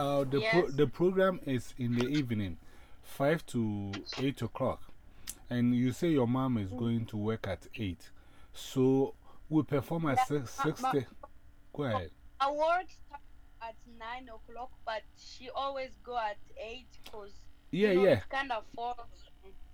Uh, the, Yes. pro the program is in the evening, 5 to 8 o'clock. And you say your mom is going to work at 8. So we perform at 6, ma- 6 ma- Go ahead. I work at 9 o'clock, but she always go at 8 because Yeah, you know, yeah. kind of far.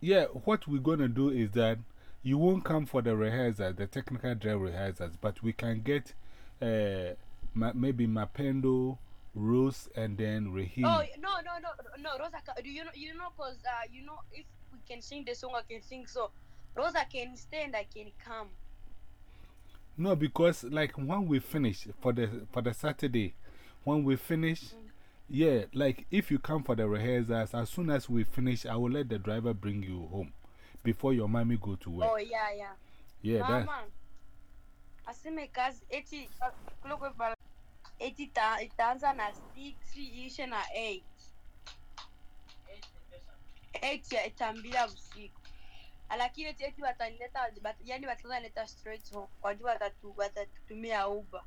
Yeah, what we're going to do is that you won't come for the rehearsals, the technical drive rehearsals, but we can get uh, ma maybe Mapendo, Rose, and then Rahim. Oh, no, no, no, no, Rosa, do you know, you know, because, uh, you know, if we can sing the song, I can sing. So, Rosa can stay and I can come. No, because like when we finish for the, for the Saturday, when we finish, yeah, like if you come for the rehearsals, as soon as we finish, I will let the driver bring you home before your mommy go to work. Oh, yeah, yeah. yeah, that, Mama, aseme kazi eti kuloko bala eti ta itaanza na 6 ishe na 8 8 ya itambia usiku lakini eti eti watanileta yani watanileta straight home. Kwa juu watatu watatutumia uba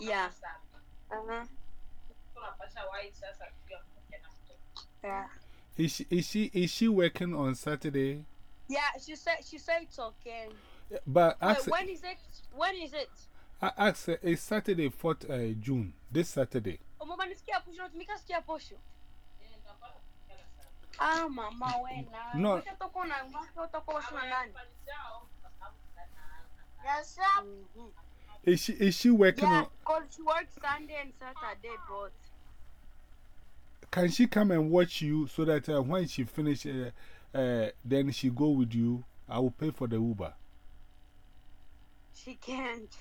Yeah. uh-huh. yeah. Is, she, is, she, is she working on Saturday? yeah she said she said it's okay But Wait, when is it when is it I ask her, it's Saturday, 4th uh, June, this Saturday. umama nisikia posho natumika sikia posho ah mama wena No. utatoka na utatoka na nani Mhm. Is she, is she working Yeah, on, because she works Sunday and Saturday both. can she come and watch you so that uh, when she finish, uh, uh, then she go with you? I will pay for the Uber. She can't.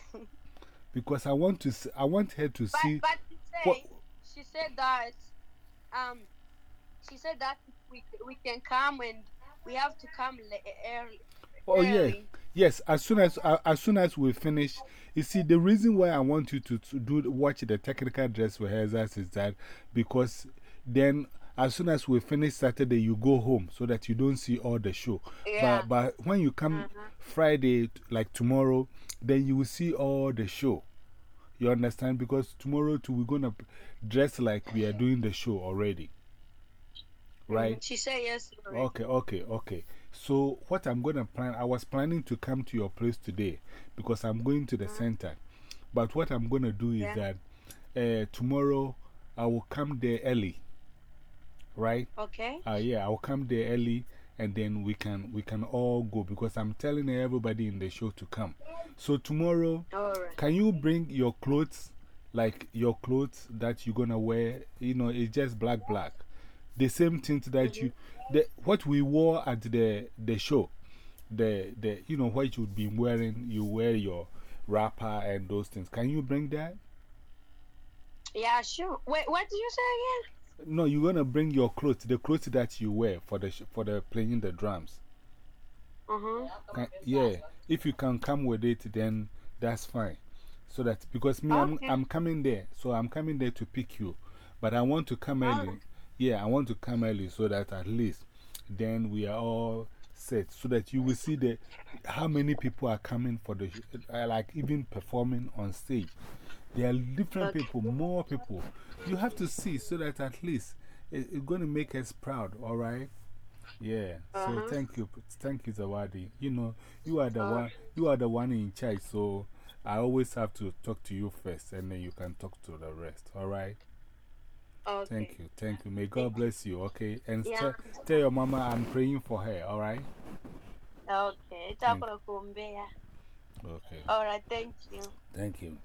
Because I want to, see, I want her to but see. but she said, she said that um she said that we we can come and we have to come early. Oh, yeah. Yes, as soon as, uh, as soon as we finish, you see, the reason why I want you to, to do, watch the technical dress rehearsals is that because then as soon as we finish Saturday, you go home so that you don't see all the show. Yeah. But, but when you come Friday, like tomorrow, then you will see all the show. You understand? Because tomorrow, too, we're going to dress like we are doing the show already. Right? She said yes. already. Okay, okay, okay. So, what I'm going to plan, I was planning to come to your place today because I'm going to the center. But what I'm going to do is Yeah. that uh, tomorrow I will come there early. Right? Okay. Uh, yeah, I'll come there early and then we can, we can all go because I'm telling everybody in the show to come. So, tomorrow, right. can you bring your clothes, like your clothes that you're gonna wear? You know, it's just black, black. The same things that you, the, what we wore at the, the show, the, the, you know, what you'd be wearing, you wear your wrapper and those things. Can you bring that? Yeah, sure. Wait, what did you say again? No, you're gonna bring your clothes, the clothes that you wear for the, for the playing the drums. Uh huh. Can, yeah, if you can come with it, then that's fine. So that, because me, I'm, I'm coming there, so I'm coming there to pick you. But I want to come early. Yeah, I want to come early so that at least then we are all set. So that you will see the, how many people are coming for the, uh, like even performing on stage. There are different people, more people. You have to see so that at least it, it's going to make us proud, all right? Yeah, so Uh-huh. thank you, thank you, Zawadi. You know, you are the one, you are the one in charge, so I always have to talk to you first and then you can talk to the rest, all right? Okay. Thank you, thank you. May God bless you, okay? And Yeah. tell, tell your mama I'm praying for her, all right? Okay. Okay, All right. Thank you. thank you.